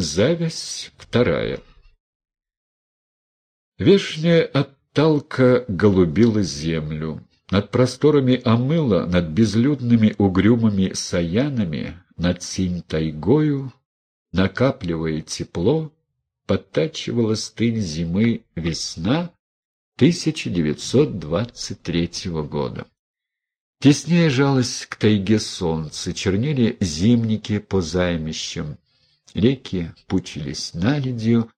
Зависть вторая. Вешняя отталка голубила землю. Над просторами омыла, над безлюдными угрюмыми саянами, над синь тайгою, накапливая тепло, подтачивала стынь зимы весна 1923 года. Теснее жалость к тайге солнца, чернели зимники по займищам, реки пучились наледью,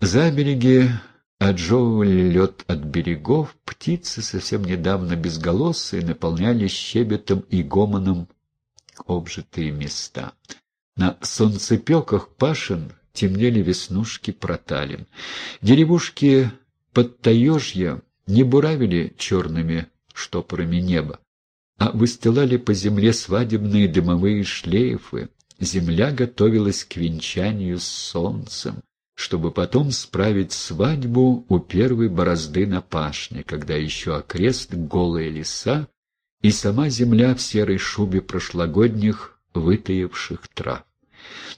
за береги отжевывали лед от берегов, птицы, совсем недавно безголосые, наполняли щебетом и гомоном обжитые места. На солнцепеках пашин темнели веснушки проталин. Деревушки под Таежья не буравили черными штопорами неба, а выстилали по земле свадебные дымовые шлейфы. Земля готовилась к венчанию с солнцем чтобы потом справить свадьбу у первой борозды на пашне, когда еще окрест голые леса и сама земля в серой шубе прошлогодних вытаивших трав.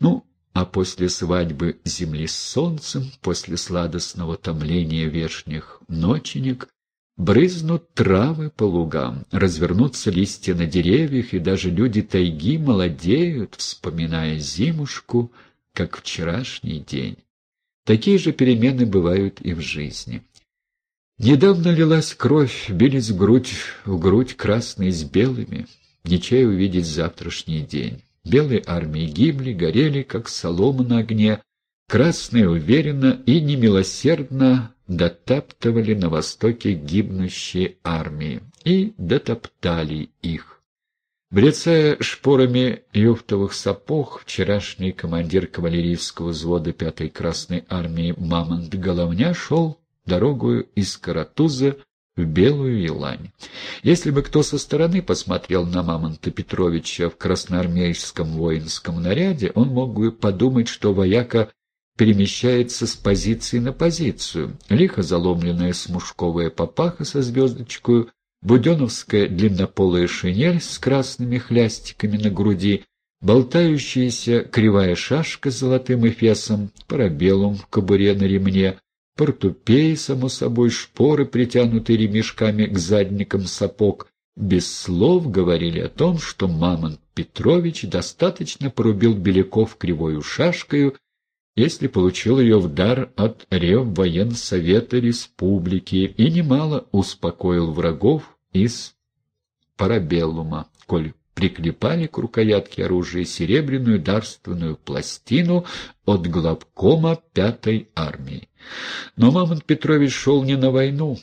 Ну, а после свадьбы земли с солнцем, после сладостного томления верхних ноченек, брызнут травы по лугам, развернутся листья на деревьях, и даже люди тайги молодеют, вспоминая зимушку, как вчерашний день. Такие же перемены бывают и в жизни. Недавно лилась кровь, бились в грудь, в грудь красные с белыми, не чая увидеть завтрашний день. Белые армии гибли, горели, как солома на огне, красные уверенно и немилосердно дотаптывали на востоке гибнущие армии и дотоптали их. Брецая шпорами юфтовых сапог, вчерашний командир кавалерийского взвода пятой Красной армии Мамонт Головня шел дорогую из Каратуза в Белую Елань. Если бы кто со стороны посмотрел на Мамонта Петровича в красноармейском воинском наряде, он мог бы подумать, что вояка перемещается с позиции на позицию. Лихо заломленная смушковая папаха со звездочкой буденовская длиннополая шинель с красными хлястиками на груди, болтающаяся кривая шашка с золотым эфесом, парабеллум в кобуре на ремне, портупей, само собой, шпоры, притянутые ремешками к задникам сапог, без слов говорили о том, что Мамонт Петрович достаточно порубил Беляков кривою шашкою, если получил ее в дар от Реввоенсовета Республики и немало успокоил врагов из парабеллума, коль приклепали к рукоятке оружия серебряную дарственную пластину от главкома пятой армии. Но Мамонт Петрович шел не на войну,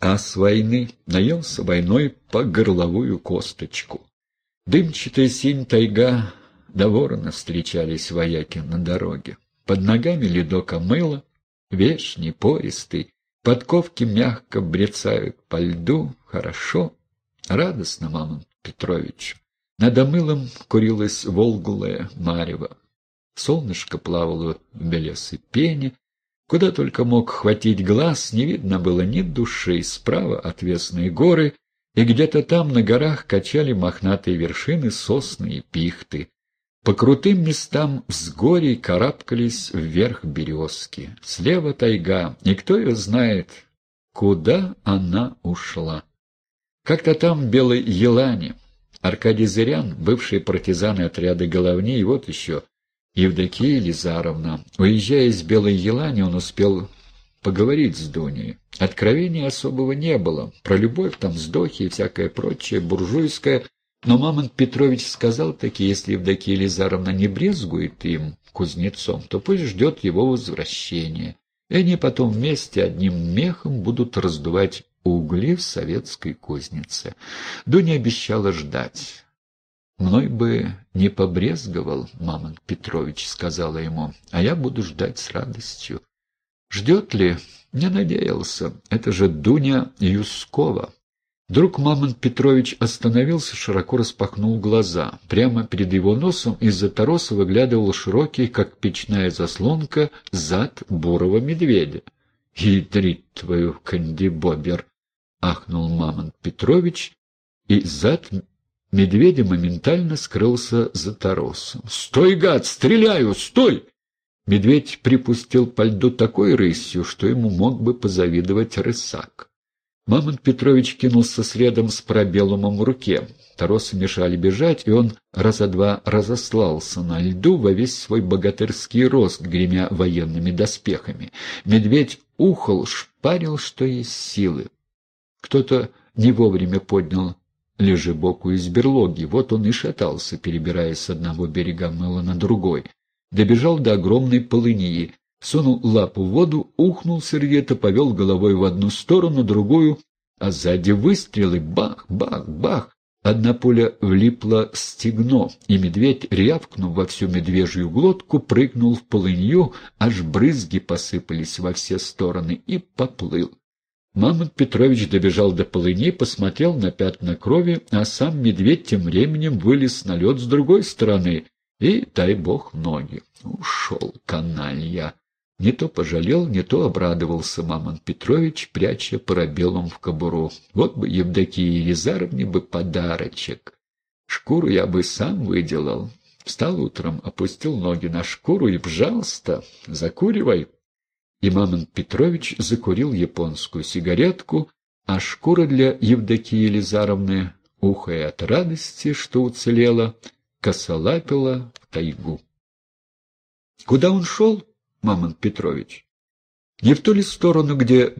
а с войны наелся войной по горловую косточку. Дымчатая синь тайга до ворона встречались вояки на дороге. Под ногами ледока мыло, вешний, пористый, подковки мягко брецают по льду, хорошо, радостно, Мамонт Петрович. Над омылом курилась волгулая марево. Солнышко плавало в белесой пене, Куда только мог хватить глаз, не видно было ни души, справа отвесные горы, и где-то там на горах качали мохнатые вершины сосны и пихты. По крутым местам взгорий карабкались вверх березки. Слева тайга, никто ее знает, куда она ушла. Как-то там в Белой Елане Аркадий Зырян, бывший партизан отряда головней, вот еще Евдокия Елизаровна. Уезжая из Белой Елани, он успел поговорить с Дуней. Откровения особого не было. Про любовь, там, вздохи и всякое прочее, буржуйское – но Мамонт Петрович сказал таки, если Евдокия Елизаровна не брезгует им, кузнецом, то пусть ждет его возвращения, и они потом вместе одним мехом будут раздувать угли в советской кузнице. Дуня обещала ждать. «Мной бы не побрезговал, Мамонт Петрович», — сказала ему, — «а я буду ждать с радостью». «Ждет ли?» «Не надеялся. Это же Дуня Юскова». Вдруг Мамонт Петрович остановился, широко распахнул глаза. Прямо перед его носом из-за тороса выглядывал широкий, как печная заслонка, зад бурого медведя. «Ядрит твою, кандибобер!» — ахнул Мамонт Петрович, и зад Медведя моментально скрылся за торосом. «Стой, гад! Стреляю! Стой!» Медведь припустил по льду такой рысью, что ему мог бы позавидовать рысак. Мамонт Петрович кинулся следом с пробелумом в руке. Торосы мешали бежать, и он раза два разослался на льду во весь свой богатырский рост, гремя военными доспехами. Медведь ухал, шпарил, что есть силы. Кто-то не вовремя поднял лежебоку из берлоги. Вот он и шатался, перебираясь с одного берега мыла на другой. Добежал до огромной полыньи, сунул лапу в воду, ухнул сердито, повел головой в одну сторону, другую, а сзади выстрелы — бах, бах, бах. Одна пуля влипла в стегно, и медведь, рявкнув во всю медвежью глотку, прыгнул в полынью, аж брызги посыпались во все стороны, и поплыл. Мамонт Петрович добежал до полыни, посмотрел на пятна крови, а сам медведь тем временем вылез на лед с другой стороны — и, дай бог, ноги. Ушел, каналья. Не то пожалел, не то обрадовался Мамон Петрович, пряча парабеллум в кобуру. Вот бы Евдокии Елизаровне бы подарочек. Шкуру я бы сам выделал. Встал утром, опустил ноги на шкуру и, пожалуйста, закуривай. И Мамон Петрович закурил японскую сигаретку, а шкура для Евдокии Елизаровны, ухая от радости, что уцелела, — косолапила в тайгу. Куда он шел, Мамонт Петрович? Не в ту ли сторону, где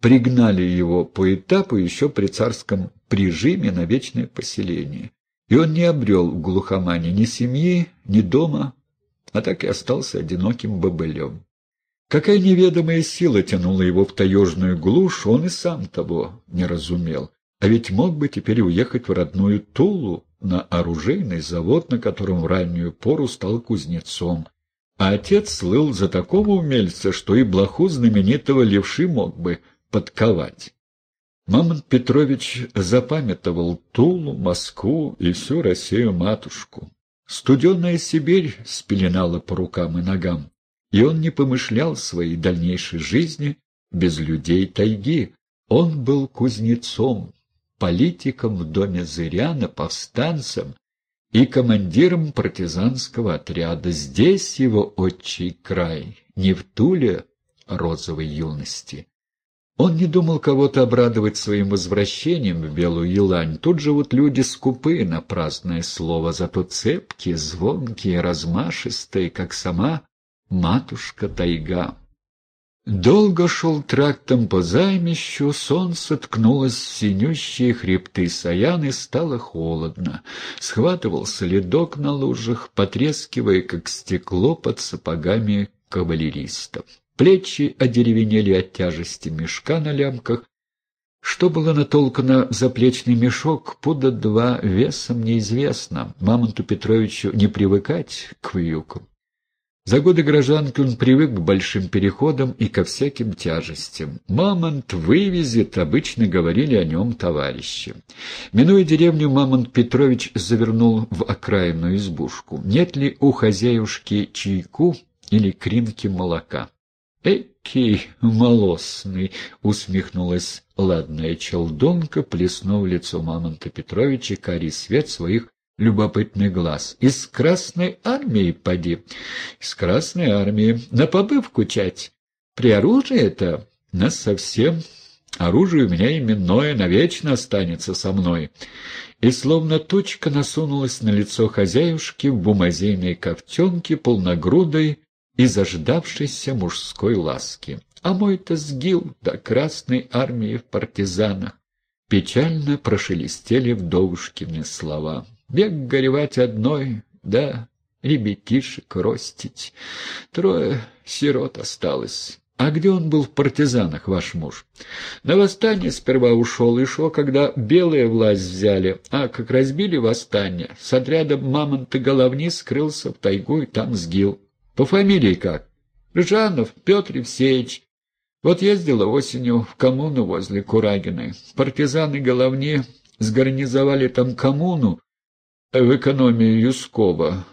пригнали его по этапу еще при царском прижиме на вечное поселение. И он не обрел в глухомане ни семьи, ни дома, а так и остался одиноким бобылем. Какая неведомая сила тянула его в таежную глушь, он и сам того не разумел. А ведь мог бы теперь уехать в родную Тулу, на оружейный завод, на котором в раннюю пору стал кузнецом. А отец слыл за такого умельца, что и блоху знаменитого левши мог бы подковать. Мамонт Петрович запамятовал Тулу, Москву и всю Россию-матушку. Студенная Сибирь спеленала по рукам и ногам, и он не помышлял своей дальнейшей жизни без людей тайги. Он был кузнецом, политиком в доме Зыряна, повстанцем и командиром партизанского отряда. Здесь его отчий край, не в Туле розовой юности. Он не думал кого-то обрадовать своим возвращением в Белую Елань. Тут живут люди скупые на праздное слово, зато цепкие, звонкие, размашистые, как сама матушка тайга. Долго шел трактом по займищу, солнце ткнулось в синющие хребты Саяны, стало холодно. Схватывался ледок на лужах, потрескивая, как стекло под сапогами кавалеристов. Плечи одеревенели от тяжести мешка на лямках. Что было натолкано в заплечный мешок, пуда два весом неизвестно. Мамонту Петровичу не привыкать к вьюкам. За годы гражданки он привык к большим переходам и ко всяким тяжестям. «Мамонт вывезет», — обычно говорили о нем товарищи. Минуя деревню, Мамонт Петрович завернул в окраинную избушку. Нет ли у хозяюшки чайку или кринки молока? «Экий молосный!» — усмехнулась ладная челдонка, плеснув лицо Мамонта Петровича карий свет своих любопытный глаз. «Из Красной Армии, поди!» «Из Красной Армии. На побывку чать. При оружии это нас совсем. Оружие у меня именное, навечно останется со мной». И словно точка насунулась на лицо хозяюшки в бумазейной ковтенке, полногрудой и заждавшейся мужской ласки. А мой-то сгил до Красной Армии в партизанах. Печально прошелестели вдовушкины слова. Бег горевать одной, да ребятишек ростить. Трое сирот осталось. А где он был в партизанах, ваш муж? На восстание сперва ушел, и шел, когда белые власть взяли, а как разбили восстание, с отрядом мамонта головни скрылся в тайгу и там сгил. По фамилии как? Ржанов Петр Евсеевич. Вот ездила осенью в коммуну возле Курагиной. Партизаны головни сгарнизовали там коммуну, в экономию Юскова.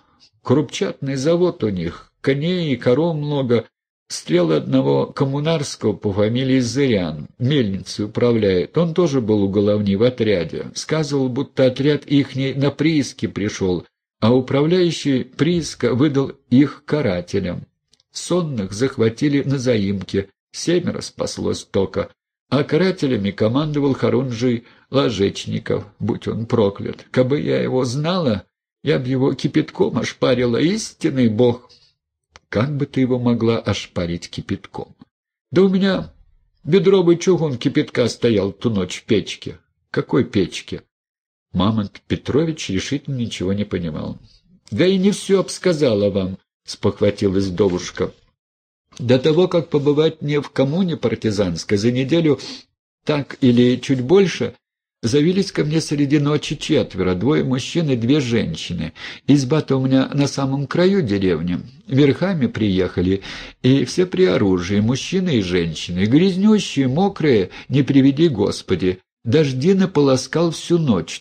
Крупчатный завод у них, коней и коров много, Стрел одного коммунарского по фамилии Зырян, мельницей управляет. Он тоже был у в отряде. Сказывал, будто отряд ихний на прииске пришел, а управляющий прииска выдал их карателям. Сонных захватили на заимке, семеро спаслось только, а карателями командовал Харунжий Ложечников, будь он проклят. Кабы я его знала, я б его кипятком ошпарила, истинный бог. Как бы ты его могла ошпарить кипятком? Да у меня бедровый чугун кипятка стоял ту ночь в печке. Какой печке? Мамонт Петрович решительно ничего не понимал. Да и не все обсказала вам, спохватилась вдовушка. До того, как побывать мне в коммуне партизанской, за неделю так или чуть больше, Завились ко мне среди ночи четверо, двое мужчин и две женщины. Изба-то у меня на самом краю деревни. Верхами приехали, и все при оружии, мужчины и женщины. Грязнющие, мокрые, не приведи Господи. Дожди наполоскал всю ночь,